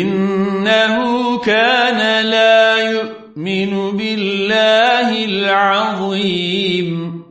إنه كان لا يؤمن بالله العظيم.